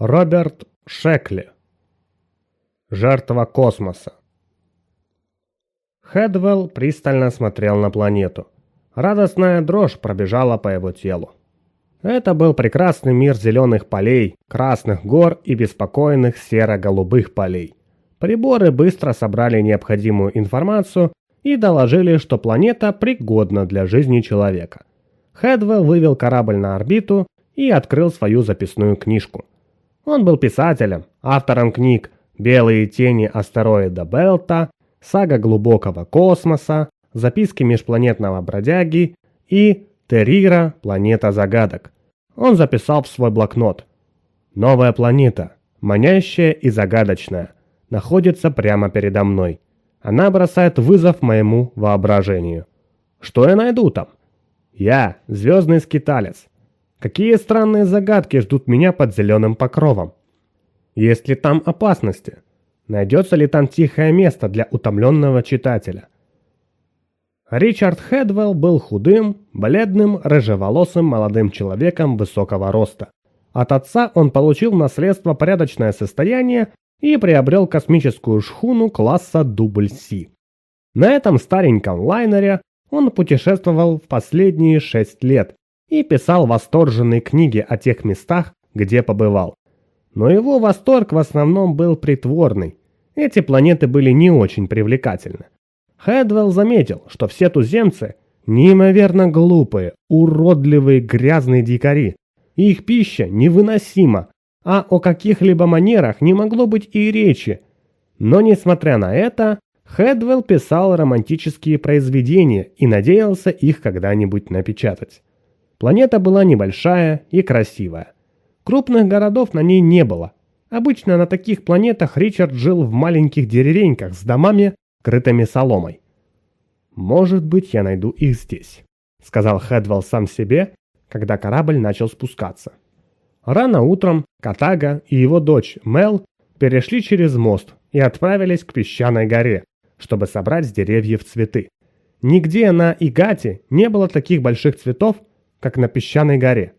Роберт Шекли. Жертва космоса. Хедвелл пристально смотрел на планету. Радостная дрожь пробежала по его телу. Это был прекрасный мир зеленых полей, красных гор и беспокойных серо-голубых полей. Приборы быстро собрали необходимую информацию и доложили, что планета пригодна для жизни человека. Хедвелл вывел корабль на орбиту и открыл свою записную книжку – он был писателем, автором книг «Белые тени астероида Белта», «Сага глубокого космоса», «Записки межпланетного бродяги» и «Террира. Планета загадок». Он записал в свой блокнот. «Новая планета, манящая и загадочная, находится прямо передо мной. Она бросает вызов моему воображению. Что я найду там? Я, звездный скиталец, Какие странные загадки ждут меня под зеленым покровом? Есть ли там опасности? Найдется ли там тихое место для утомленного читателя? Ричард Хедвелл был худым, бледным, рыжеволосым молодым человеком высокого роста. От отца он получил наследство порядочное состояние и приобрел космическую шхуну класса дубль Си. На этом стареньком лайнере он путешествовал в последние шесть лет, и писал восторженные книги о тех местах, где побывал. Но его восторг в основном был притворный. Эти планеты были не очень привлекательны. Хедвелл заметил, что все туземцы неимоверно глупые, уродливые, грязные дикари. Их пища невыносима, а о каких-либо манерах не могло быть и речи. Но несмотря на это, Хедвелл писал романтические произведения и надеялся их когда-нибудь напечатать. Планета была небольшая и красивая. Крупных городов на ней не было. Обычно на таких планетах Ричард жил в маленьких деревеньках с домами, крытыми соломой. «Может быть, я найду их здесь», — сказал Хедвелл сам себе, когда корабль начал спускаться. Рано утром Катага и его дочь Мел перешли через мост и отправились к песчаной горе, чтобы собрать с деревьев цветы. Нигде на Игате не было таких больших цветов, как на песчаной горе.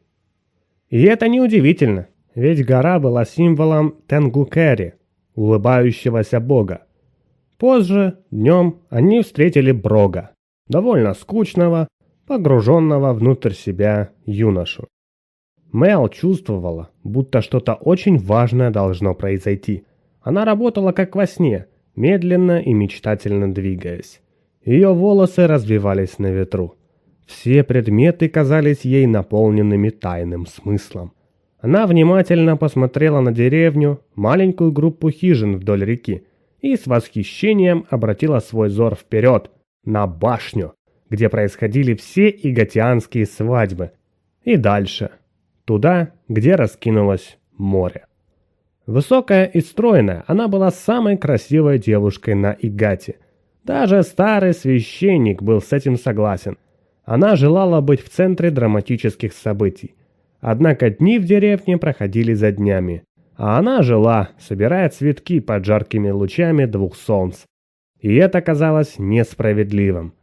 И это неудивительно, ведь гора была символом Тенгукери, улыбающегося бога. Позже, днем, они встретили Брога, довольно скучного, погруженного внутрь себя юношу. Мэл чувствовала, будто что-то очень важное должно произойти. Она работала как во сне, медленно и мечтательно двигаясь. Ее волосы развивались на ветру. Все предметы казались ей наполненными тайным смыслом. Она внимательно посмотрела на деревню, маленькую группу хижин вдоль реки, и с восхищением обратила свой взор вперед, на башню, где происходили все иготианские свадьбы, и дальше, туда, где раскинулось море. Высокая и стройная, она была самой красивой девушкой на Игате. Даже старый священник был с этим согласен. Она желала быть в центре драматических событий. Однако дни в деревне проходили за днями, а она жила, собирая цветки под жаркими лучами двух солнц. И это казалось несправедливым.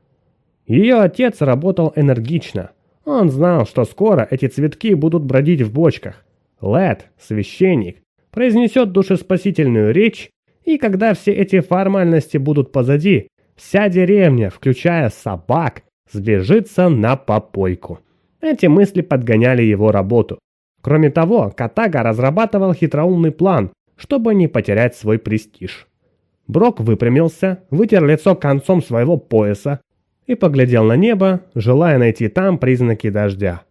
Ее отец работал энергично. Он знал, что скоро эти цветки будут бродить в бочках. Лед, священник, произнесет душеспасительную речь, и когда все эти формальности будут позади, вся деревня, включая собак, сбежится на попойку. Эти мысли подгоняли его работу. Кроме того, Катага разрабатывал хитроумный план, чтобы не потерять свой престиж. Брок выпрямился, вытер лицо концом своего пояса и поглядел на небо, желая найти там признаки дождя.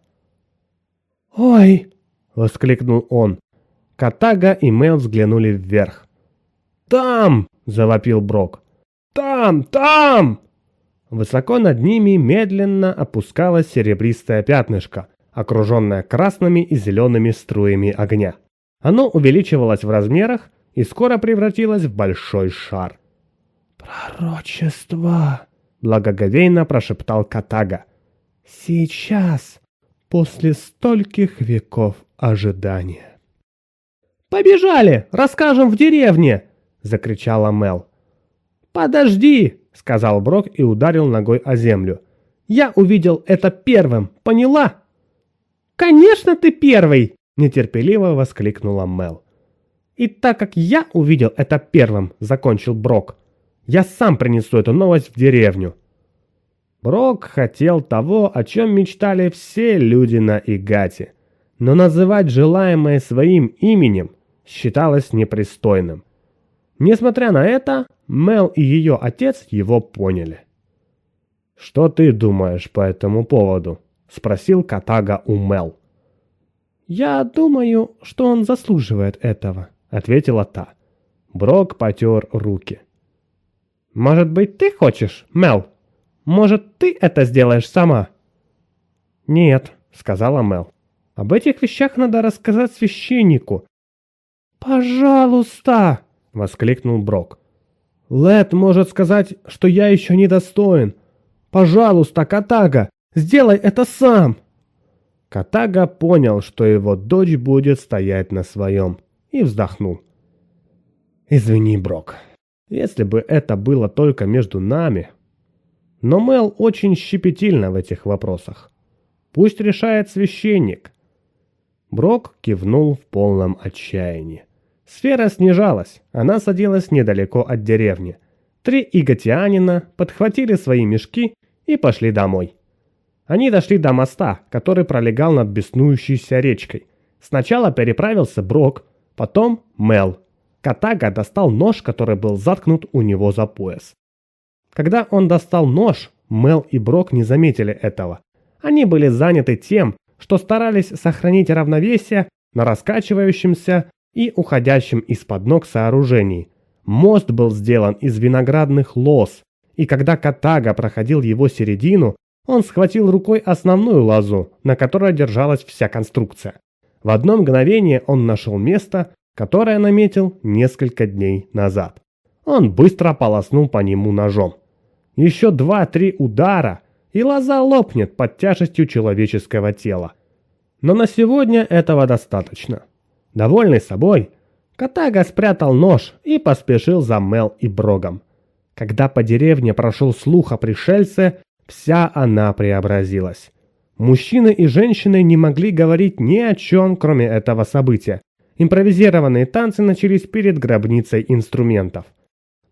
«Ой!» — воскликнул он. Катага и Мел взглянули вверх. «Там!» — завопил Брок. «Там! Там!» Высоко над ними медленно опускалось серебристое пятнышко, окруженное красными и зелеными струями огня. Оно увеличивалось в размерах и скоро превратилось в большой шар. «Пророчество!» — благоговейно прошептал Катага. «Сейчас, после стольких веков ожидания». «Побежали! Расскажем в деревне!» — закричала Мел. «Подожди!» — сказал Брок и ударил ногой о землю. «Я увидел это первым, поняла?» «Конечно ты первый!» нетерпеливо воскликнула Мел. «И так как я увидел это первым», — закончил Брок, — «я сам принесу эту новость в деревню». Брок хотел того, о чем мечтали все люди на Игате, но называть желаемое своим именем считалось непристойным. Несмотря на это, Мел и ее отец его поняли. «Что ты думаешь по этому поводу?» — спросил Катага у Мел. «Я думаю, что он заслуживает этого», — ответила та. Брок потер руки. «Может быть, ты хочешь, Мел? Может, ты это сделаешь сама?» «Нет», — сказала Мел. «Об этих вещах надо рассказать священнику». «Пожалуйста!» — воскликнул Брок. «Лед может сказать, что я еще не достоин. Пожалуйста, Катага, сделай это сам!» Катага понял, что его дочь будет стоять на своем, и вздохнул. «Извини, Брок, если бы это было только между нами...» Но Мел очень щепетильна в этих вопросах. Пусть решает священник. Брок кивнул в полном отчаянии. Сфера снижалась, она садилась недалеко от деревни. Три иготианина подхватили свои мешки и пошли домой. Они дошли до моста, который пролегал над беснующейся речкой. Сначала переправился Брок, потом Мел. Катага достал нож, который был заткнут у него за пояс. Когда он достал нож, Мел и Брок не заметили этого. Они были заняты тем, что старались сохранить равновесие на раскачивающемся и уходящем из-под ног сооружении. Мост был сделан из виноградных лоз, и когда Катага проходил его середину, он схватил рукой основную лозу, на которой держалась вся конструкция. В одно мгновение он нашел место, которое наметил несколько дней назад. Он быстро полоснул по нему ножом. Еще два-три удара, и лоза лопнет под тяжестью человеческого тела. Но на сегодня этого достаточно. Довольный собой, Катага спрятал нож и поспешил за Мел и Брогом. Когда по деревне прошел слух о пришельце, вся она преобразилась. Мужчины и женщины не могли говорить ни о чем, кроме этого события. Импровизированные танцы начались перед гробницей инструментов.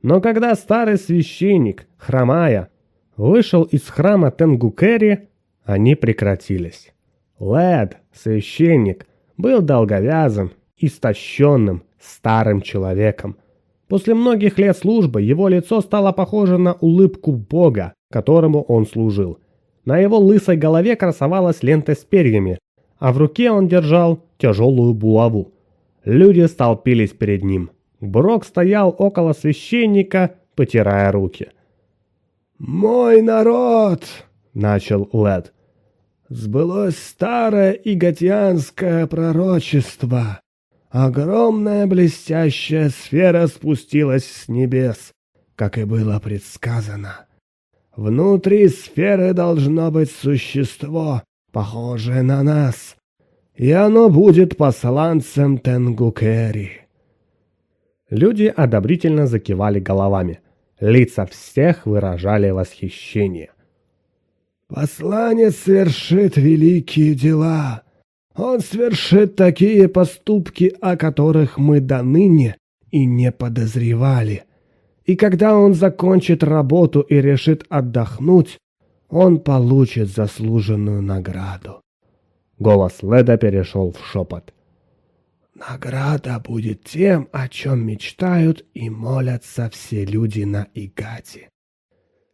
Но когда старый священник, хромая, вышел из храма Тенгукери, они прекратились. Лед, священник, был долговязым, истощенным, старым человеком. После многих лет службы его лицо стало похоже на улыбку Бога, которому он служил. На его лысой голове красовалась лента с перьями, а в руке он держал тяжелую булаву. Люди столпились перед ним. Брок стоял около священника, потирая руки. «Мой народ!» — начал Лед сбылось старое иготианское пророчество. Огромная блестящая сфера спустилась с небес, как и было предсказано. Внутри сферы должно быть существо, похожее на нас, и оно будет посланцем Тенгукери. Люди одобрительно закивали головами. Лица всех выражали восхищение. Посланец совершит великие дела. Он совершит такие поступки, о которых мы до ныне и не подозревали. И когда он закончит работу и решит отдохнуть, он получит заслуженную награду. Голос Леда перешел в шепот. Награда будет тем, о чем мечтают и молятся все люди на Игате.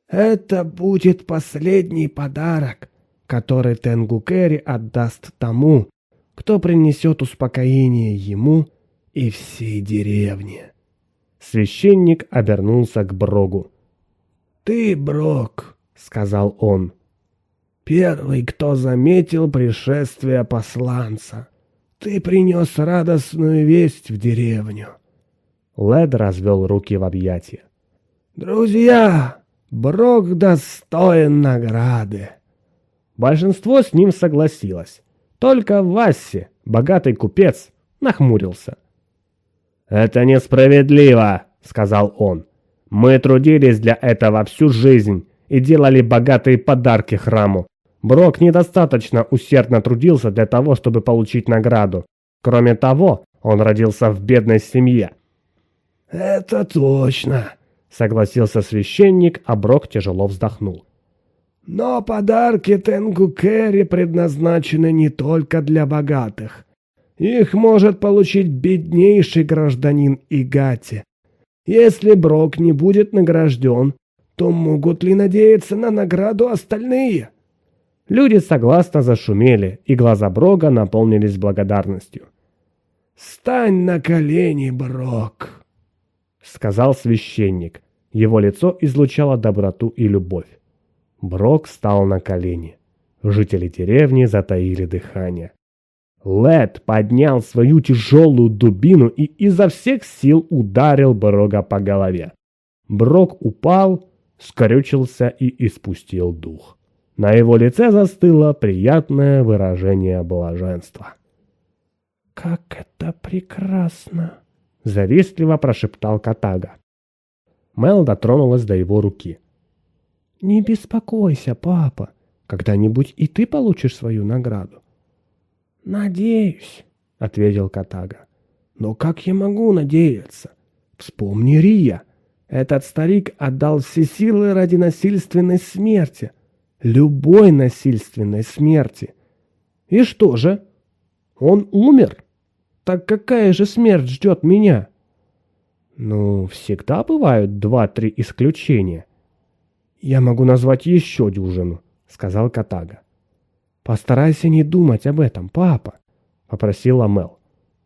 Это будет последний подарок, который Тенгукери отдаст тому, кто принесет успокоение ему и всей деревне. Священник обернулся к Брогу. «Ты, Брок», — сказал он, — «первый, кто заметил пришествие посланца. Ты принес радостную весть в деревню». Лед развел руки в объятия. «Друзья, Брок достоин награды. Большинство с ним согласилось. Только Васси, богатый купец, нахмурился. «Это несправедливо», — сказал он. «Мы трудились для этого всю жизнь и делали богатые подарки храму. Брок недостаточно усердно трудился для того, чтобы получить награду. Кроме того, он родился в бедной семье. «Это точно», — согласился священник, а Брок тяжело вздохнул. «Но подарки Тенгу Керри предназначены не только для богатых. Их может получить беднейший гражданин Игати. Если Брок не будет награжден, то могут ли надеяться на награду остальные?» Люди согласно зашумели, и глаза Брога наполнились благодарностью. «Стань на колени, Брок!» — сказал священник. Его лицо излучало доброту и любовь. Брок встал на колени. Жители деревни затаили дыхание. Лед поднял свою тяжелую дубину и изо всех сил ударил Брога по голове. Брок упал, скорючился и испустил дух. На его лице застыло приятное выражение блаженства. «Как это прекрасно!» — завистливо прошептал Катага. Мел дотронулась до его руки. «Не беспокойся, папа. Когда-нибудь и ты получишь свою награду». «Надеюсь», — ответил Катага. «Но как я могу надеяться? Вспомни Рия. Этот старик отдал все силы ради насильственной смерти. Любой насильственной смерти. И что же? Он умер. Так какая же смерть ждет меня?» «Ну, всегда бывают два-три исключения». «Я могу назвать еще дюжину», — сказал Катага. «Постарайся не думать об этом, папа», — попросила Мел.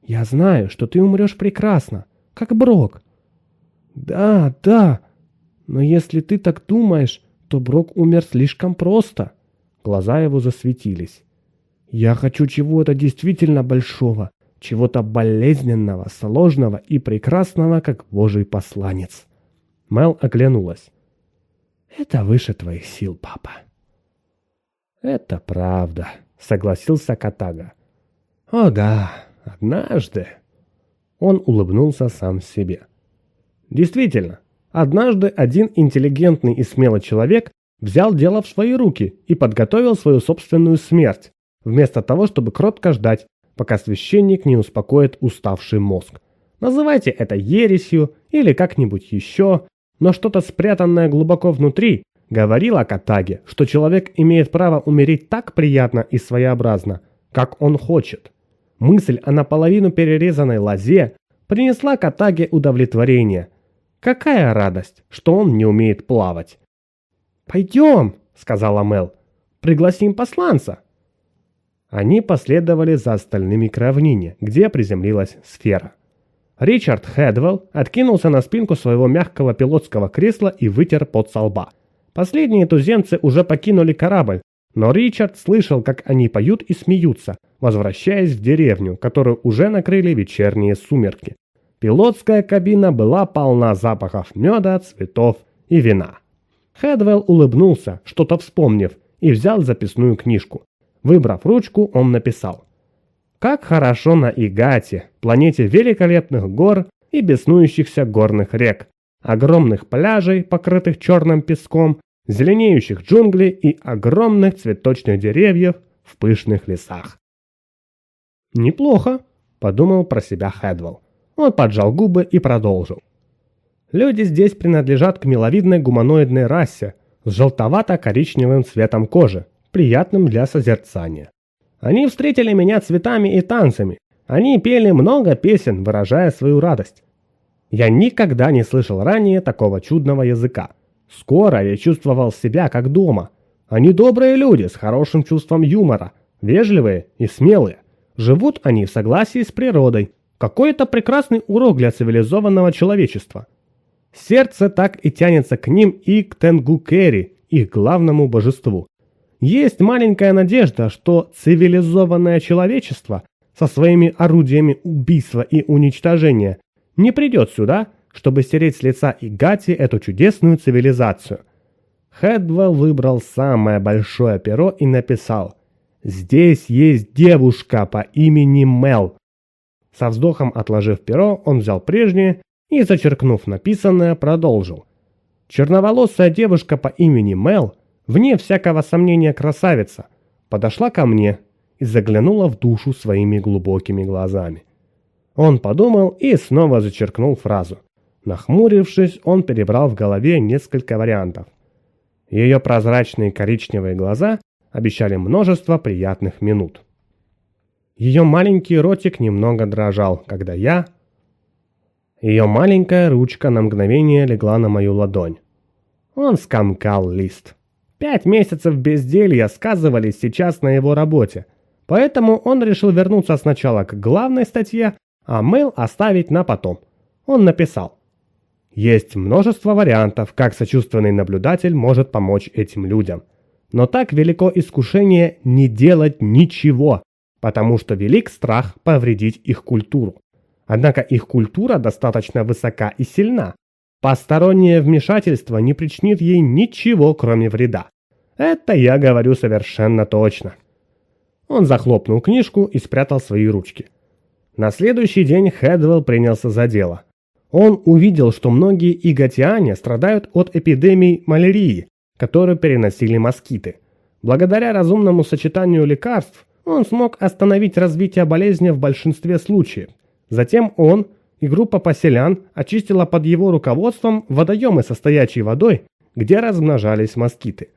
«Я знаю, что ты умрешь прекрасно, как Брок». «Да, да, но если ты так думаешь, то Брок умер слишком просто». Глаза его засветились. «Я хочу чего-то действительно большого, чего-то болезненного, сложного и прекрасного, как Божий посланец». Мел оглянулась. «Это выше твоих сил, папа». «Это правда», — согласился Катага. «О да, однажды...» Он улыбнулся сам себе. Действительно, однажды один интеллигентный и смелый человек взял дело в свои руки и подготовил свою собственную смерть, вместо того, чтобы кротко ждать, пока священник не успокоит уставший мозг. Называйте это ересью или как-нибудь еще, но что-то спрятанное глубоко внутри говорило Катаге, что человек имеет право умереть так приятно и своеобразно, как он хочет. Мысль о наполовину перерезанной лозе принесла Катаге удовлетворение. Какая радость, что он не умеет плавать. «Пойдем», — сказала Мел, — «пригласим посланца». Они последовали за остальными к равнине, где приземлилась сфера. Ричард Хедвелл откинулся на спинку своего мягкого пилотского кресла и вытер пот со лба. Последние туземцы уже покинули корабль, но Ричард слышал, как они поют и смеются, возвращаясь в деревню, которую уже накрыли вечерние сумерки. Пилотская кабина была полна запахов меда, цветов и вина. Хедвелл улыбнулся, что-то вспомнив, и взял записную книжку. Выбрав ручку, он написал «Как хорошо на Игате, планете великолепных гор и беснующихся горных рек, огромных пляжей, покрытых черным песком, зеленеющих джунглей и огромных цветочных деревьев в пышных лесах». «Неплохо», — подумал про себя Хедвелл. Он поджал губы и продолжил. Люди здесь принадлежат к миловидной гуманоидной расе с желтовато-коричневым цветом кожи, приятным для созерцания. Они встретили меня цветами и танцами. Они пели много песен, выражая свою радость. Я никогда не слышал ранее такого чудного языка. Скоро я чувствовал себя как дома. Они добрые люди с хорошим чувством юмора, вежливые и смелые. Живут они в согласии с природой. Какой-то прекрасный урок для цивилизованного человечества. Сердце так и тянется к ним и к Тенгукери, их главному божеству. Есть маленькая надежда, что цивилизованное человечество со своими орудиями убийства и уничтожения не придет сюда, чтобы стереть с лица Игати эту чудесную цивилизацию. Хедвелл выбрал самое большое перо и написал «Здесь есть девушка по имени Мел». Со вздохом отложив перо, он взял прежнее и, зачеркнув написанное, продолжил. Черноволосая девушка по имени Мел – вне всякого сомнения красавица, подошла ко мне и заглянула в душу своими глубокими глазами. Он подумал и снова зачеркнул фразу. Нахмурившись, он перебрал в голове несколько вариантов. Ее прозрачные коричневые глаза обещали множество приятных минут. Ее маленький ротик немного дрожал, когда я... Ее маленькая ручка на мгновение легла на мою ладонь. Он скомкал лист. Пять месяцев безделья сказывались сейчас на его работе, поэтому он решил вернуться сначала к главной статье, а мейл оставить на потом. Он написал. Есть множество вариантов, как сочувственный наблюдатель может помочь этим людям. Но так велико искушение не делать ничего, потому что велик страх повредить их культуру. Однако их культура достаточно высока и сильна. Постороннее вмешательство не причинит ей ничего, кроме вреда. Это я говорю совершенно точно. Он захлопнул книжку и спрятал свои ручки. На следующий день Хедвелл принялся за дело. Он увидел, что многие иготиане страдают от эпидемий малярии, которую переносили москиты. Благодаря разумному сочетанию лекарств он смог остановить развитие болезни в большинстве случаев. Затем он и группа поселян очистила под его руководством водоемы со стоячей водой, где размножались москиты.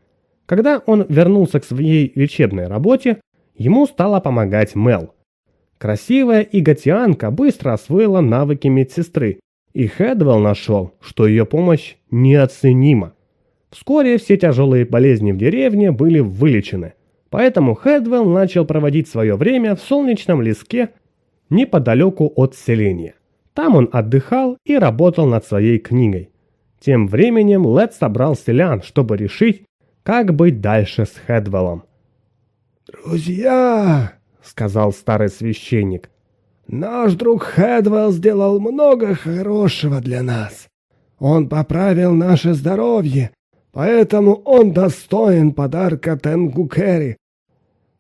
Когда он вернулся к своей лечебной работе, ему стала помогать Мел. Красивая иготианка быстро освоила навыки медсестры, и Хедвелл нашел, что ее помощь неоценима. Вскоре все тяжелые болезни в деревне были вылечены, поэтому Хедвелл начал проводить свое время в солнечном леске неподалеку от селения. Там он отдыхал и работал над своей книгой. Тем временем Лед собрал селян, чтобы решить, как быть дальше с Хедвеллом. «Друзья!» — сказал старый священник. «Наш друг Хедвелл сделал много хорошего для нас. Он поправил наше здоровье, поэтому он достоин подарка Тенгукери.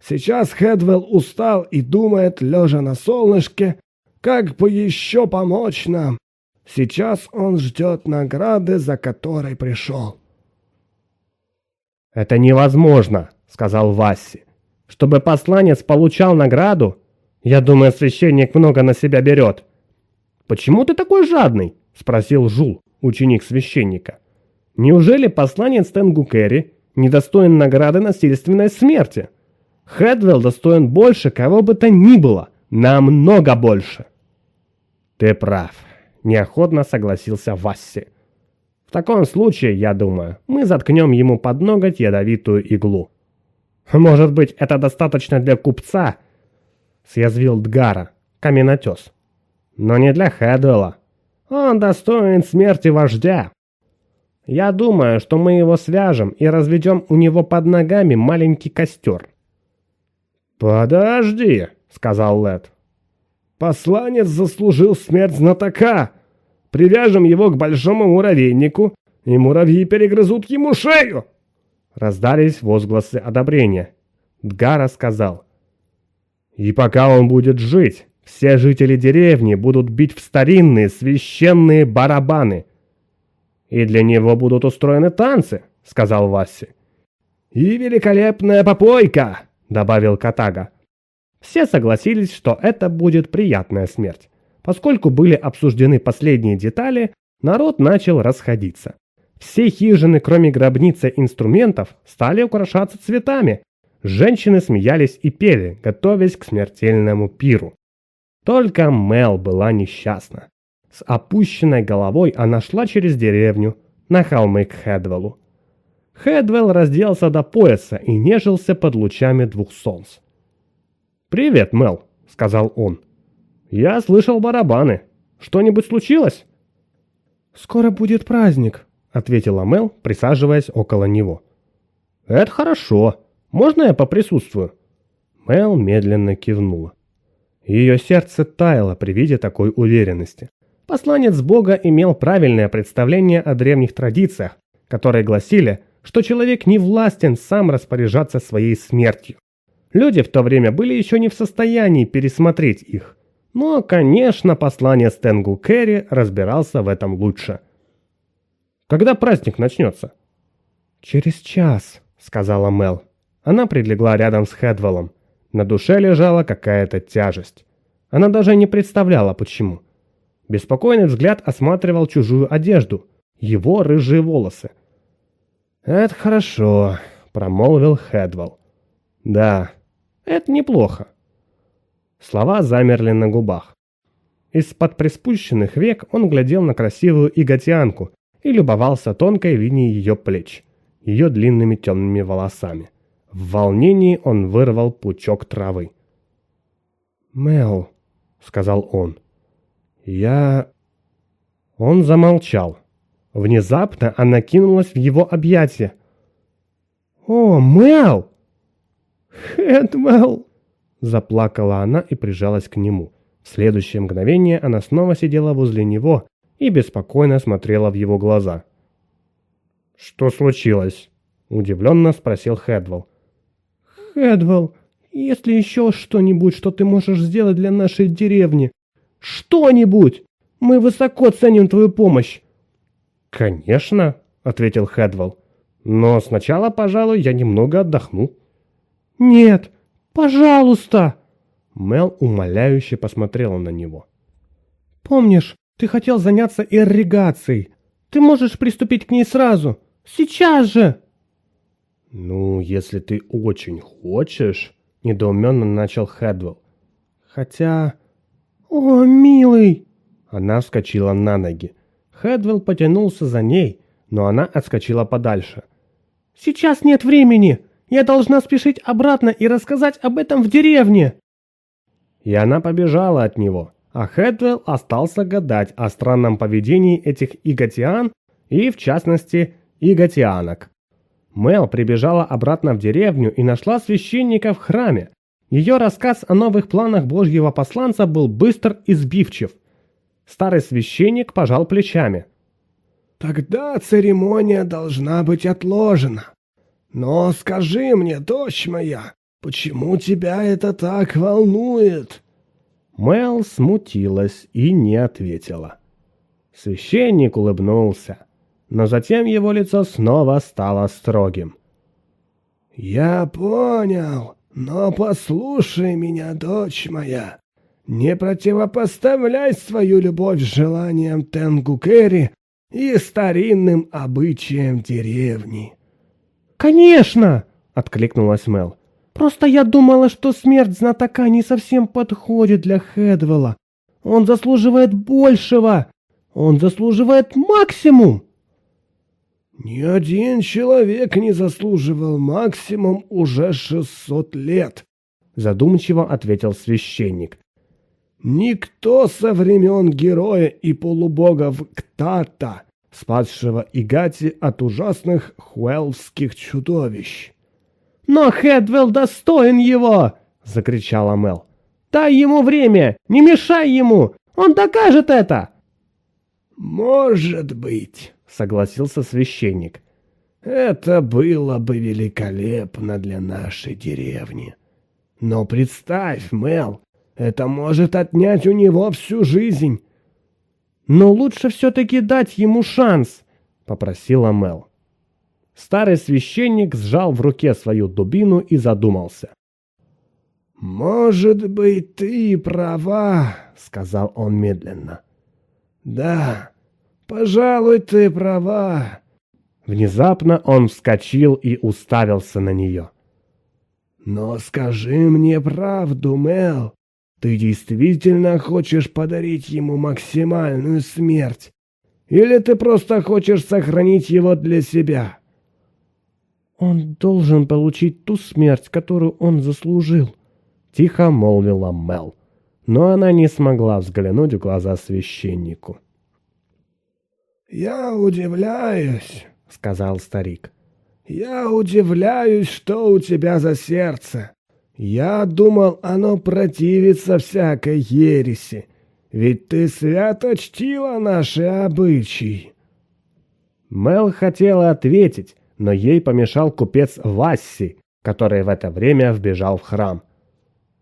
Сейчас Хедвелл устал и думает, лежа на солнышке, как бы еще помочь нам. Сейчас он ждет награды, за которой пришел. «Это невозможно», — сказал Васси. «Чтобы посланец получал награду? Я думаю, священник много на себя берет». «Почему ты такой жадный?» — спросил Жул, ученик священника. «Неужели посланец Тенгу Керри недостоин награды насильственной смерти?» Хедвелл достоин больше кого бы то ни было, намного больше. Ты прав, неохотно согласился Васси. В таком случае, я думаю, мы заткнем ему под ноготь ядовитую иглу. Может быть, это достаточно для купца? Съязвил Дгара, каменотес. Но не для Хедвелла. Он достоин смерти вождя. Я думаю, что мы его свяжем и разведем у него под ногами маленький костер. «Подожди», — сказал Лед. «Посланец заслужил смерть знатока. Привяжем его к большому муравейнику, и муравьи перегрызут ему шею». Раздались возгласы одобрения. Дгара сказал. «И пока он будет жить, все жители деревни будут бить в старинные священные барабаны. И для него будут устроены танцы», — сказал Васси. «И великолепная попойка!» добавил Катага. Все согласились, что это будет приятная смерть. Поскольку были обсуждены последние детали, народ начал расходиться. Все хижины, кроме гробницы инструментов, стали украшаться цветами. Женщины смеялись и пели, готовясь к смертельному пиру. Только Мел была несчастна. С опущенной головой она шла через деревню на холмы к Хедвеллу. Хедвелл разделся до пояса и нежился под лучами двух солнц. «Привет, Мел», — сказал он. «Я слышал барабаны. Что-нибудь случилось?» «Скоро будет праздник», — ответила Мел, присаживаясь около него. «Это хорошо. Можно я поприсутствую?» Мел медленно кивнула. Ее сердце таяло при виде такой уверенности. Посланец Бога имел правильное представление о древних традициях, которые гласили – что человек не властен сам распоряжаться своей смертью. Люди в то время были еще не в состоянии пересмотреть их. Но, конечно, послание Стенгу Керри разбирался в этом лучше. «Когда праздник начнется?» «Через час», — сказала Мел. Она прилегла рядом с Хедвеллом. На душе лежала какая-то тяжесть. Она даже не представляла, почему. Беспокойный взгляд осматривал чужую одежду, его рыжие волосы. «Это хорошо», — промолвил Хедвелл. «Да, это неплохо». Слова замерли на губах. Из-под приспущенных век он глядел на красивую иготианку и любовался тонкой линией ее плеч, ее длинными темными волосами. В волнении он вырвал пучок травы. «Мел», — сказал он, — «я...» Он замолчал. Внезапно она кинулась в его объятия. «О, Мел!» «Хэтмел!» Заплакала она и прижалась к нему. В следующее мгновение она снова сидела возле него и беспокойно смотрела в его глаза. «Что случилось?» – удивленно спросил Хедвелл. «Хедвелл, есть ли еще что-нибудь, что ты можешь сделать для нашей деревни? Что-нибудь! Мы высоко ценим твою помощь!» «Конечно!» – ответил Хедвелл. «Но сначала, пожалуй, я немного отдохну». «Нет, пожалуйста!» Мел умоляюще посмотрела на него. «Помнишь, ты хотел заняться ирригацией. Ты можешь приступить к ней сразу. Сейчас же!» «Ну, если ты очень хочешь...» — недоуменно начал Хедвелл. «Хотя...» «О, милый!» Она вскочила на ноги. Хедвелл потянулся за ней, но она отскочила подальше. «Сейчас нет времени! Я должна спешить обратно и рассказать об этом в деревне!» И она побежала от него, а Хедвелл остался гадать о странном поведении этих иготиан и, в частности, иготианок. Мел прибежала обратно в деревню и нашла священника в храме. Ее рассказ о новых планах божьего посланца был быстр и сбивчив. Старый священник пожал плечами. «Тогда церемония должна быть отложена. Но скажи мне, дочь моя, почему тебя это так волнует?» Мел смутилась и не ответила. Священник улыбнулся но затем его лицо снова стало строгим. «Я понял, но послушай меня, дочь моя. Не противопоставляй свою любовь желаниям Тенгукери и старинным обычаям деревни». «Конечно!» — откликнулась Мел. «Просто я думала, что смерть знатока не совсем подходит для Хедвелла. Он заслуживает большего! Он заслуживает максимум!» Ни один человек не заслуживал максимум уже шестьсот лет, задумчиво ответил священник. Никто со времен героя и полубога Ктата, спасшего Игати от ужасных хуэлских чудовищ. «Но Хедвелл достоин его!» — закричала Мел. «Дай ему время! Не мешай ему! Он докажет это!» «Может быть», согласился священник. Это было бы великолепно для нашей деревни. Но представь, Мел, это может отнять у него всю жизнь. Но лучше все-таки дать ему шанс, попросила Мел. Старый священник сжал в руке свою дубину и задумался. «Может быть, ты права», — сказал он медленно. «Да, «Пожалуй, ты права». Внезапно он вскочил и уставился на нее. «Но скажи мне правду, Мел. Ты действительно хочешь подарить ему максимальную смерть? Или ты просто хочешь сохранить его для себя?» «Он должен получить ту смерть, которую он заслужил», — тихо молвила Мел. Но она не смогла взглянуть в глаза священнику. «Я удивляюсь», — сказал старик. «Я удивляюсь, что у тебя за сердце. Я думал, оно противится всякой ереси, ведь ты свято чтила наши обычаи». Мел хотела ответить, но ей помешал купец Васси, который в это время вбежал в храм.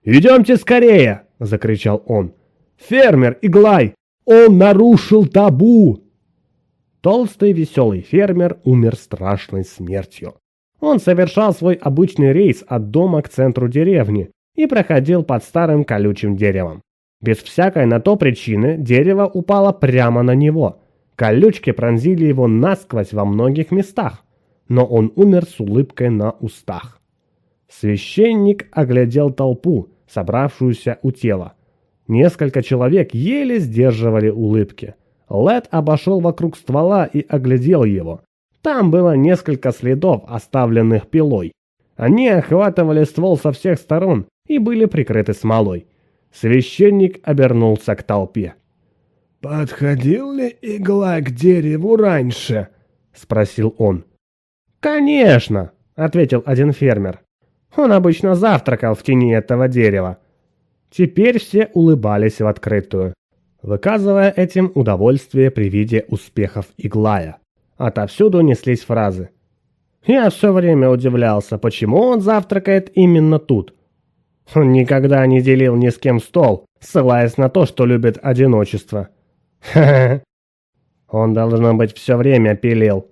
«Идемте скорее!» — закричал он. «Фермер Иглай! Он нарушил табу!» Толстый веселый фермер умер страшной смертью. Он совершал свой обычный рейс от дома к центру деревни, и проходил под старым колючим деревом. Без всякой на то причины дерево упало прямо на него. Колючки пронзили его насквозь во многих местах, но он умер с улыбкой на устах. Священник оглядел толпу, собравшуюся у тела. Несколько человек еле сдерживали улыбки. Лед обошел вокруг ствола и оглядел его. Там было несколько следов, оставленных пилой. Они охватывали ствол со всех сторон и были прикрыты смолой. Священник обернулся к толпе. «Подходил ли игла к дереву раньше?» — спросил он. «Конечно!» — ответил один фермер. Он обычно завтракал в тени этого дерева. Теперь все улыбались в открытую, выказывая этим удовольствие при виде успехов Иглая. Отовсюду неслись фразы. Я все время удивлялся, почему он завтракает именно тут. Он никогда не делил ни с кем стол, ссылаясь на то, что любит одиночество. Ха-ха. Он, должно быть, все время пилил.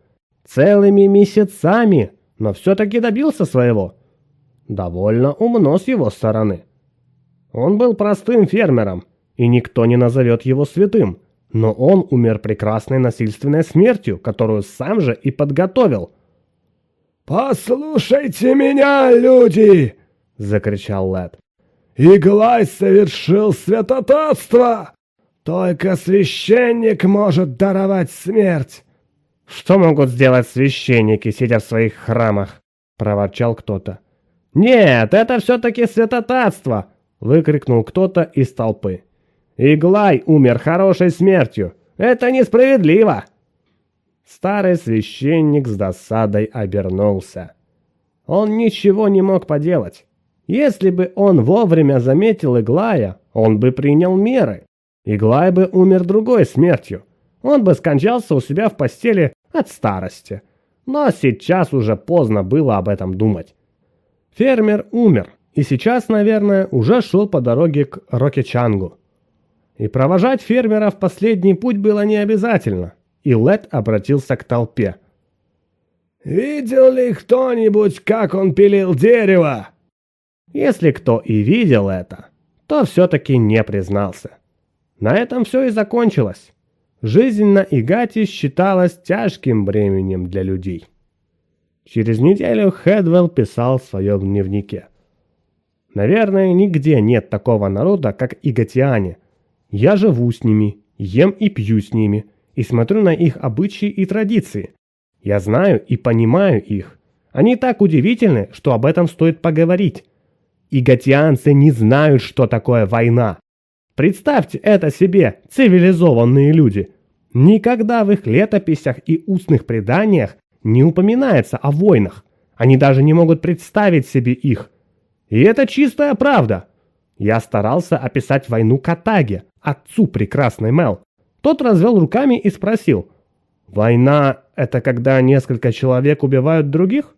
Целыми месяцами, но все-таки добился своего. Довольно умно с его стороны. Он был простым фермером, и никто не назовет его святым, но он умер прекрасной насильственной смертью, которую сам же и подготовил. «Послушайте меня, люди!» — закричал Лед. «Иглай совершил святотатство! Только священник может даровать смерть!» «Что могут сделать священники, сидя в своих храмах?» — проворчал кто-то. «Нет, это все-таки святотатство!» — выкрикнул кто-то из толпы. «Иглай умер хорошей смертью! Это несправедливо!» Старый священник с досадой обернулся. Он ничего не мог поделать. Если бы он вовремя заметил Иглая, он бы принял меры. Иглай бы умер другой смертью. Он бы скончался у себя в постели от старости. Но сейчас уже поздно было об этом думать. Фермер умер, и сейчас, наверное, уже шел по дороге к Рокечангу. И провожать фермера в последний путь было не обязательно. И Лед обратился к толпе. «Видел ли кто-нибудь, как он пилил дерево?» Если кто и видел это, то все-таки не признался. На этом все и закончилось. Жизнь на Игате считалась тяжким бременем для людей. Через неделю Хедвелл писал в своем дневнике. «Наверное, нигде нет такого народа, как игатиане. Я живу с ними, ем и пью с ними, и смотрю на их обычаи и традиции. Я знаю и понимаю их. Они так удивительны, что об этом стоит поговорить. Игатианцы не знают, что такое война. Представьте это себе, цивилизованные люди. Никогда в их летописях и устных преданиях не упоминается о войнах. Они даже не могут представить себе их. И это чистая правда. Я старался описать войну Катаге, отцу прекрасной Мел. Тот развел руками и спросил, «Война — это когда несколько человек убивают других?»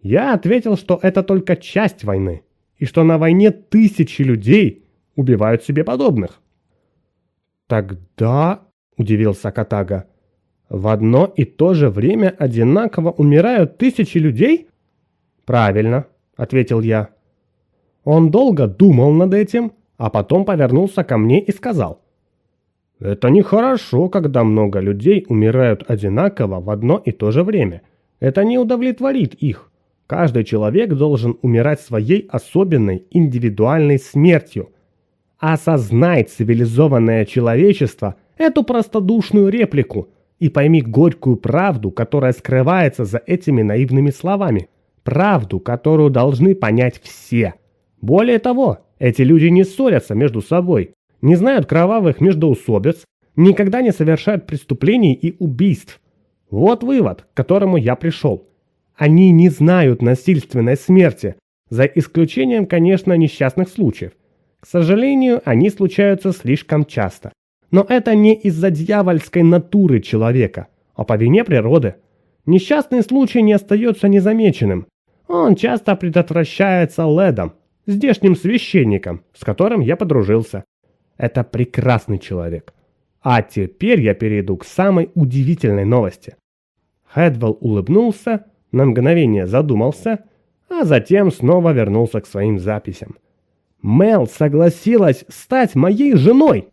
Я ответил, что это только часть войны, и что на войне тысячи людей убивают себе подобных. «Тогда», — удивился Катага, — «в одно и то же время одинаково умирают тысячи людей?» «Правильно», — ответил я. Он долго думал над этим, а потом повернулся ко мне и сказал — это нехорошо, когда много людей умирают одинаково в одно и то же время. Это не удовлетворит их. Каждый человек должен умирать своей особенной индивидуальной смертью. Осознай, цивилизованное человечество, эту простодушную реплику и пойми горькую правду, которая скрывается за этими наивными словами. Правду, которую должны понять все. Более того, эти люди не ссорятся между собой не знают кровавых междоусобиц, никогда не совершают преступлений и убийств. Вот вывод, к которому я пришел. Они не знают насильственной смерти, за исключением, конечно, несчастных случаев. К сожалению, они случаются слишком часто. Но это не из-за дьявольской натуры человека, а по вине природы. Несчастный случай не остается незамеченным. Он часто предотвращается ледом, здешним священником, с которым я подружился. Это прекрасный человек. А теперь я перейду к самой удивительной новости. Хедвелл улыбнулся, на мгновение задумался, а затем снова вернулся к своим записям. Мел согласилась стать моей женой.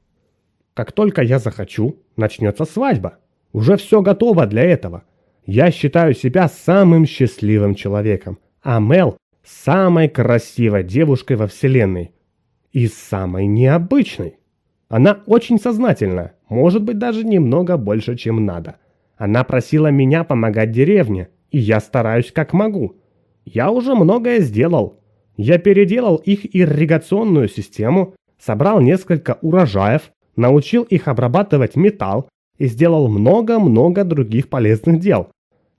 Как только я захочу, начнется свадьба. Уже все готово для этого. Я считаю себя самым счастливым человеком, а Мел – самой красивой девушкой во вселенной. И самой необычной. Она очень сознательна, может быть даже немного больше, чем надо. Она просила меня помогать деревне, и я стараюсь как могу. Я уже многое сделал. Я переделал их ирригационную систему, собрал несколько урожаев, научил их обрабатывать металл и сделал много-много других полезных дел.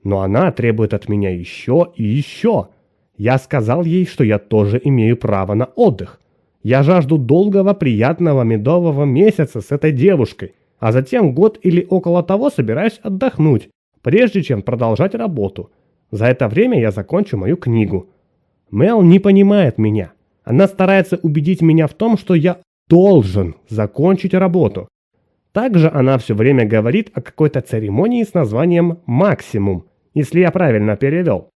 Но она требует от меня еще и еще. Я сказал ей, что я тоже имею право на отдых. Я жажду долгого приятного медового месяца с этой девушкой, а затем год или около того собираюсь отдохнуть, прежде чем продолжать работу. За это время я закончу мою книгу. Мел не понимает меня. Она старается убедить меня в том, что я должен закончить работу. Также она все время говорит о какой-то церемонии с названием «Максимум», если я правильно перевел.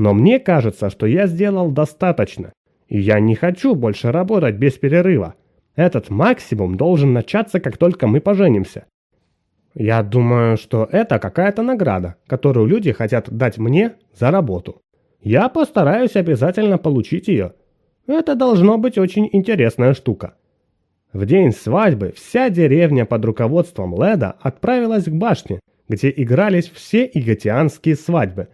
Но мне кажется, что я сделал достаточно, и я не хочу больше работать без перерыва. Этот максимум должен начаться, как только мы поженимся. Я думаю, что это какая-то награда, которую люди хотят дать мне за работу. Я постараюсь обязательно получить ее. Это должно быть очень интересная штука. В день свадьбы вся деревня под руководством Леда отправилась к башне, где игрались все иготианские свадьбы.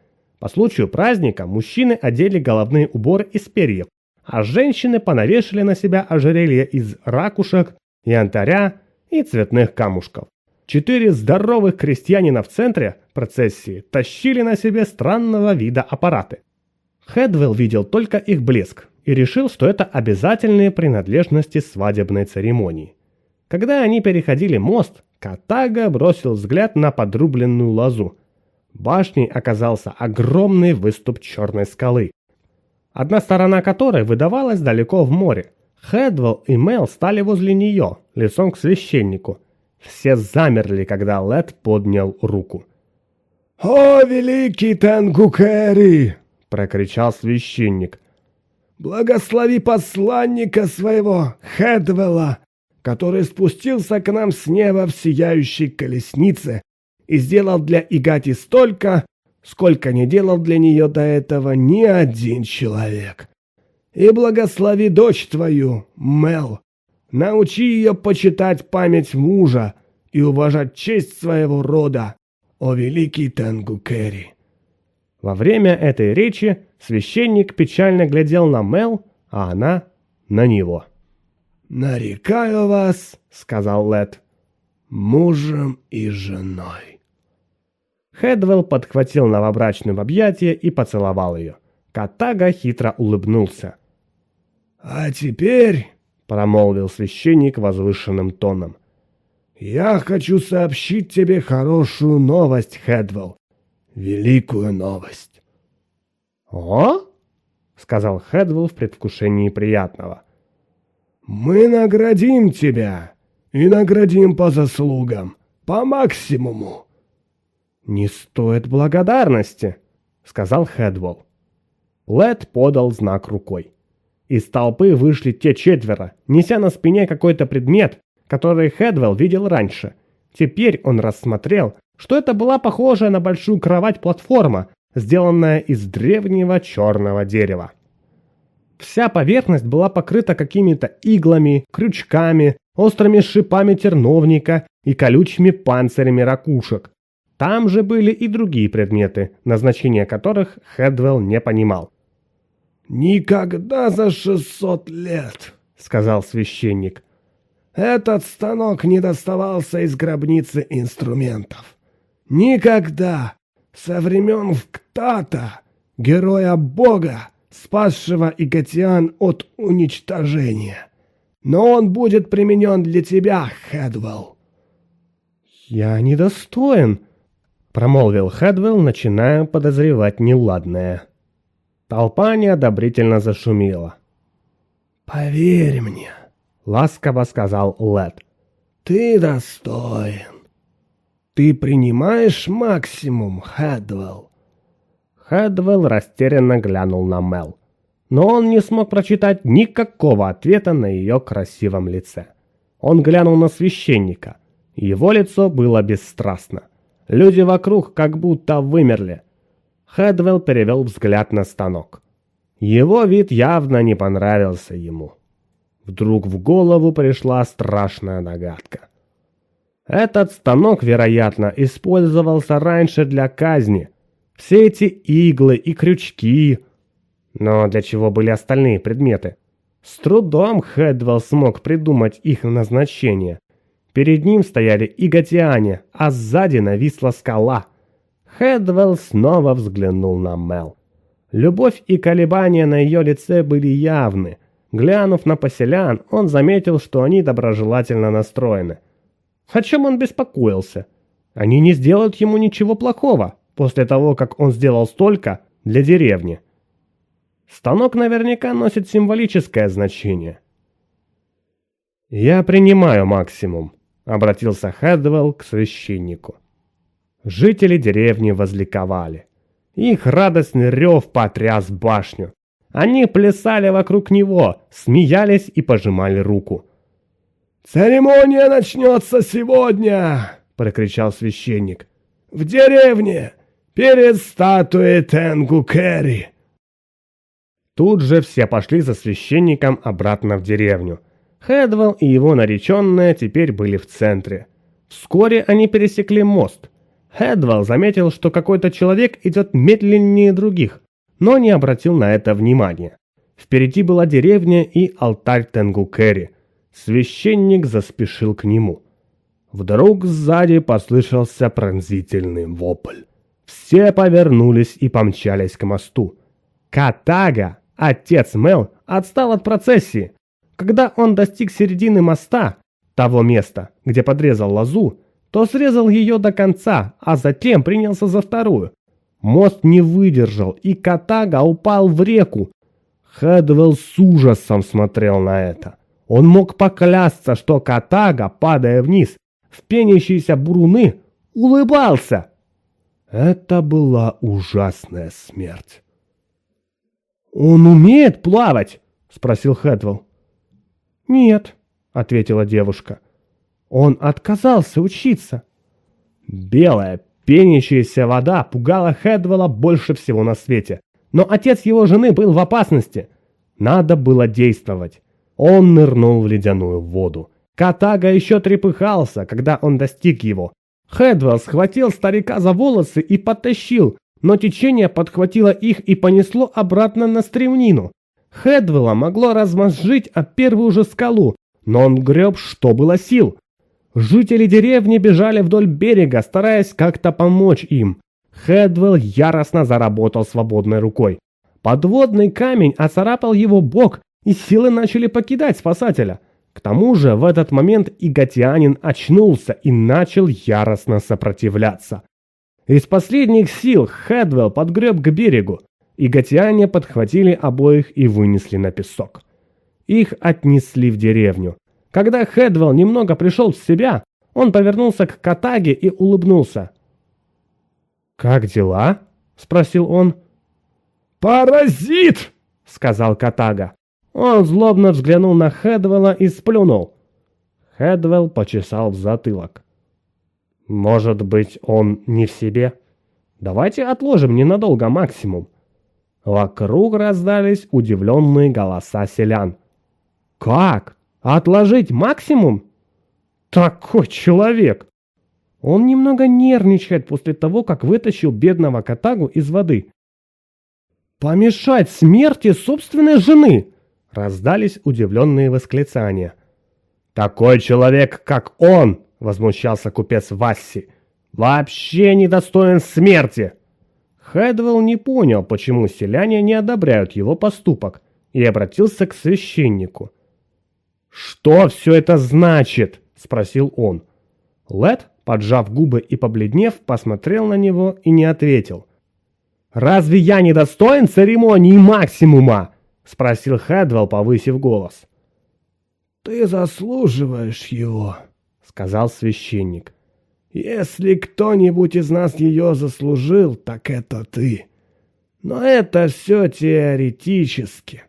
По случаю праздника мужчины одели головные уборы из перьев, а женщины понавешали на себя ожерелья из ракушек, янтаря и цветных камушков. Четыре здоровых крестьянина в центре процессии тащили на себе странного вида аппараты. Хедвелл видел только их блеск и решил, что это обязательные принадлежности свадебной церемонии. Когда они переходили мост, Катага бросил взгляд на подрубленную лозу. Башней оказался огромный выступ черной скалы, одна сторона которой выдавалась далеко в море. Хедвелл и Мел стали возле нее, лицом к священнику. Все замерли, когда Лед поднял руку. «О, великий Тенгукери!» — прокричал священник. «Благослови посланника своего, Хедвелла, который спустился к нам с неба в сияющей колеснице и сделал для Игати столько, сколько не делал для нее до этого ни один человек. И благослови дочь твою, Мел. Научи ее почитать память мужа и уважать честь своего рода, о великий Тенгу Керри. Во время этой речи священник печально глядел на Мел, а она на него. «Нарекаю вас», — сказал Лед, — «мужем и женой». Хедвелл подхватил новобрачную в объятия и поцеловал ее. Катага хитро улыбнулся. «А теперь», — промолвил священник возвышенным тоном, — «я хочу сообщить тебе хорошую новость, Хедвелл. Великую новость». «О?» — сказал Хедвелл в предвкушении приятного. «Мы наградим тебя и наградим по заслугам, по максимуму. «Не стоит благодарности», — сказал Хедволл. Лед подал знак рукой. Из толпы вышли те четверо, неся на спине какой-то предмет, который Хедвелл видел раньше. Теперь он рассмотрел, что это была похожая на большую кровать-платформа, сделанная из древнего черного дерева. Вся поверхность была покрыта какими-то иглами, крючками, острыми шипами терновника и колючими панцирями ракушек. Там же были и другие предметы, назначение которых Хедвелл не понимал. «Никогда за шестьсот лет», — сказал священник, — «этот станок не доставался из гробницы инструментов. Никогда со времен Вктата, героя бога, спасшего Игатиан от уничтожения. Но он будет применен для тебя, Хедвелл». «Я недостоин», промолвил Хедвелл, начиная подозревать неладное. Толпа неодобрительно зашумела. «Поверь мне», — ласково сказал Лед, — «ты достоин. Ты принимаешь максимум, Хедвелл?» Хедвелл растерянно глянул на Мел. но он не смог прочитать никакого ответа на ее красивом лице. Он глянул на священника. Его лицо было бесстрастно. Люди вокруг как будто вымерли. Хедвелл перевел взгляд на станок. Его вид явно не понравился ему. Вдруг в голову пришла страшная догадка. Этот станок, вероятно, использовался раньше для казни. Все эти иглы и крючки. Но для чего были остальные предметы? С трудом Хедвелл смог придумать их назначение. Перед ним стояли иготиане, а сзади нависла скала. Хедвелл снова взглянул на Мел. Любовь и колебания на ее лице были явны. Глянув на поселян, он заметил, что они доброжелательно настроены. О чем он беспокоился? Они не сделают ему ничего плохого, после того, как он сделал столько для деревни. Станок наверняка носит символическое значение. «Я принимаю максимум», — обратился Хэдвелл к священнику. Жители деревни возликовали. Их радостный рев потряс башню. Они плясали вокруг него, смеялись и пожимали руку. «Церемония начнется сегодня!» — прокричал священник. «В деревне, перед статуей Тенгу Керри!» Тут же все пошли за священником обратно в деревню. Хедвелл и его нареченная теперь были в центре. Вскоре они пересекли мост. Хедвелл заметил, что какой-то человек идет медленнее других, но не обратил на это внимания. Впереди была деревня и алтарь Тенгу Керри. Священник заспешил к нему. Вдруг сзади послышался пронзительный вопль. Все повернулись и помчались к мосту. Катага Отец Мел отстал от процессии. Когда он достиг середины моста, того места, где подрезал лозу, то срезал ее до конца, а затем принялся за вторую. Мост не выдержал, и Катага упал в реку. Хедвелл с ужасом смотрел на это. Он мог поклясться, что Катага, падая вниз, в пенящиеся буруны, улыбался. Это была ужасная смерть. «Он умеет плавать?» — спросил Хедвелл. «Нет», — ответила девушка. «Он отказался учиться». Белая, пенящаяся вода пугала Хедвелла больше всего на свете. Но отец его жены был в опасности. Надо было действовать. Он нырнул в ледяную воду. Катага еще трепыхался, когда он достиг его. Хедвелл схватил старика за волосы и потащил, но течение подхватило их и понесло обратно на стремнину. Хедвелла могло размозжить о первую же скалу, но он греб, что было сил. Жители деревни бежали вдоль берега, стараясь как-то помочь им. Хедвелл яростно заработал свободной рукой. Подводный камень оцарапал его бок, и силы начали покидать спасателя. К тому же в этот момент иготианин очнулся и начал яростно сопротивляться. Из последних сил Хедвелл подгреб к берегу, и готиане подхватили обоих и вынесли на песок. Их отнесли в деревню. Когда Хедвелл немного пришел в себя, он повернулся к Катаге и улыбнулся. «Как дела?» — спросил он. «Паразит!» — сказал Катага. Он злобно взглянул на Хедвелла и сплюнул. Хедвелл почесал затылок. Может быть, он не в себе? Давайте отложим ненадолго максимум. Вокруг раздались удивленные голоса селян. Как? Отложить максимум? Такой человек! Он немного нервничает после того, как вытащил бедного Катагу из воды. «Помешать смерти собственной жены!» Раздались удивленные восклицания. «Такой человек, как он!» — возмущался купец Васси. «Вообще недостоин смерти!» Хедвелл не понял, почему селяне не одобряют его поступок, и обратился к священнику. «Что все это значит?» — спросил он. Лед, поджав губы и побледнев, посмотрел на него и не ответил. «Разве я недостоин церемонии максимума?» — спросил Хедвелл, повысив голос. «Ты заслуживаешь его», сказал священник. «Если кто-нибудь из нас ее заслужил, так это ты. Но это все теоретически.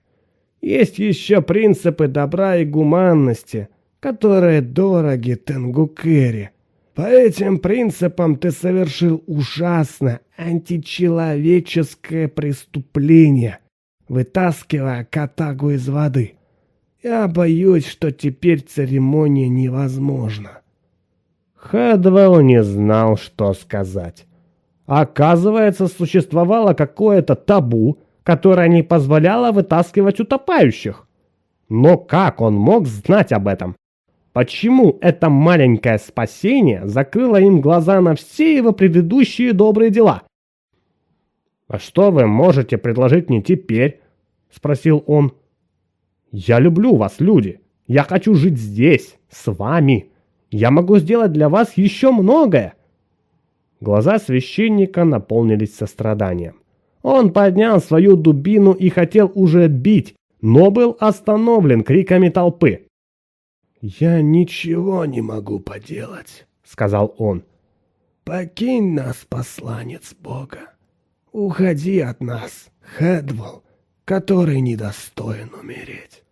Есть еще принципы добра и гуманности, которые дороги Тенгукэри. По этим принципам ты совершил ужасное античеловеческое преступление, вытаскивая Катагу из воды. Я боюсь, что теперь церемония невозможна. Хэдвелл не знал, что сказать. Оказывается, существовало какое-то табу, которое не позволяло вытаскивать утопающих. Но как он мог знать об этом? Почему это маленькое спасение закрыло им глаза на все его предыдущие добрые дела? «А что вы можете предложить мне теперь?» — спросил он. «Я люблю вас, люди. Я хочу жить здесь, с вами. Я могу сделать для вас еще многое». Глаза священника наполнились состраданием. Он поднял свою дубину и хотел уже бить, но был остановлен криками толпы. «Я ничего не могу поделать», — сказал он. «Покинь нас, посланец Бога. Уходи от нас, Хедвол, который недостоин умереть».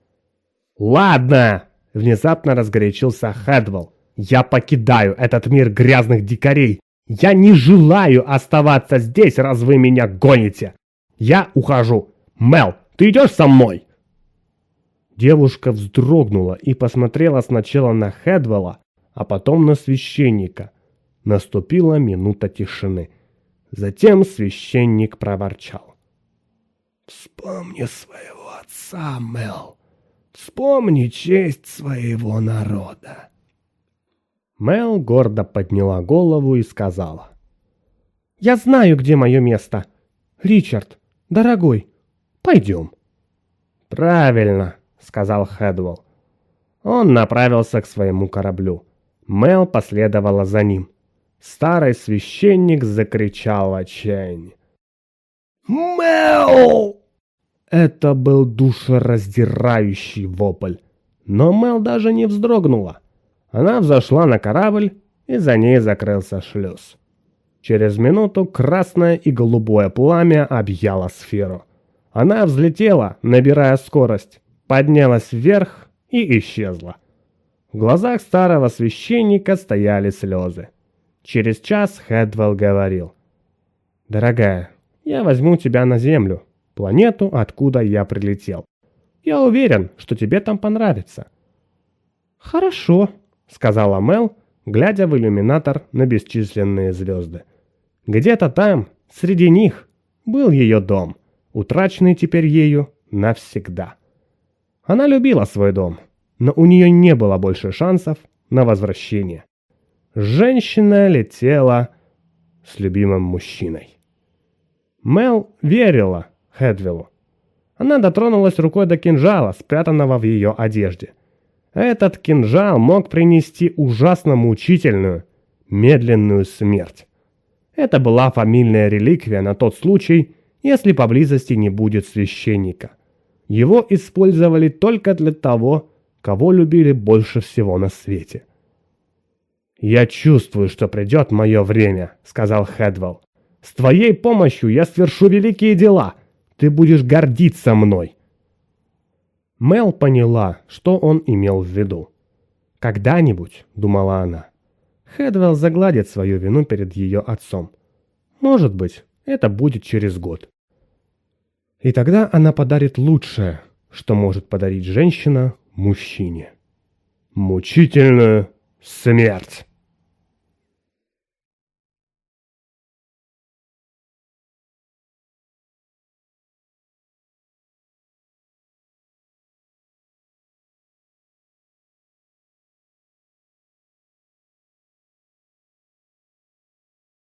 «Ладно!» — внезапно разгорячился Хедвол. «Я покидаю этот мир грязных дикарей. Я не желаю оставаться здесь, раз вы меня гоните. Я ухожу. Мел, ты идешь со мной?» Девушка вздрогнула и посмотрела сначала на Хедвелла, а потом на священника. Наступила минута тишины. Затем священник проворчал. «Вспомни своего отца, Мел. Вспомни честь своего народа». Мел гордо подняла голову и сказала. «Я знаю, где мое место. Ричард, дорогой, пойдем». «Правильно», сказал Хедвелл. Он направился к своему кораблю. Мел последовала за ним. Старый священник закричал в отчаянии. «Мел!» Это был душераздирающий вопль. Но Мел даже не вздрогнула. Она взошла на корабль, и за ней закрылся шлюз. Через минуту красное и голубое пламя объяло сферу. Она взлетела, набирая скорость поднялась вверх и исчезла. В глазах старого священника стояли слезы. Через час Хедвелл говорил. «Дорогая, я возьму тебя на Землю, планету, откуда я прилетел. Я уверен, что тебе там понравится». «Хорошо», — сказала Мел, глядя в иллюминатор на бесчисленные звезды. Где-то там, среди них, был ее дом, утраченный теперь ею навсегда. Она любила свой дом, но у нее не было больше шансов на возвращение. Женщина летела с любимым мужчиной. Мел верила Хедвиллу. Она дотронулась рукой до кинжала, спрятанного в ее одежде. Этот кинжал мог принести ужасно мучительную, медленную смерть. Это была фамильная реликвия на тот случай, если поблизости не будет священника – его использовали только для того, кого любили больше всего на свете. «Я чувствую, что придет мое время», — сказал Хедвелл. «С твоей помощью я свершу великие дела. Ты будешь гордиться мной». Мел поняла, что он имел в виду. «Когда-нибудь», — думала она, — Хедвелл загладит свою вину перед ее отцом. Может быть, это будет через год. И тогда она подарит лучшее, что может подарить женщина мужчине. Мучительную смерть.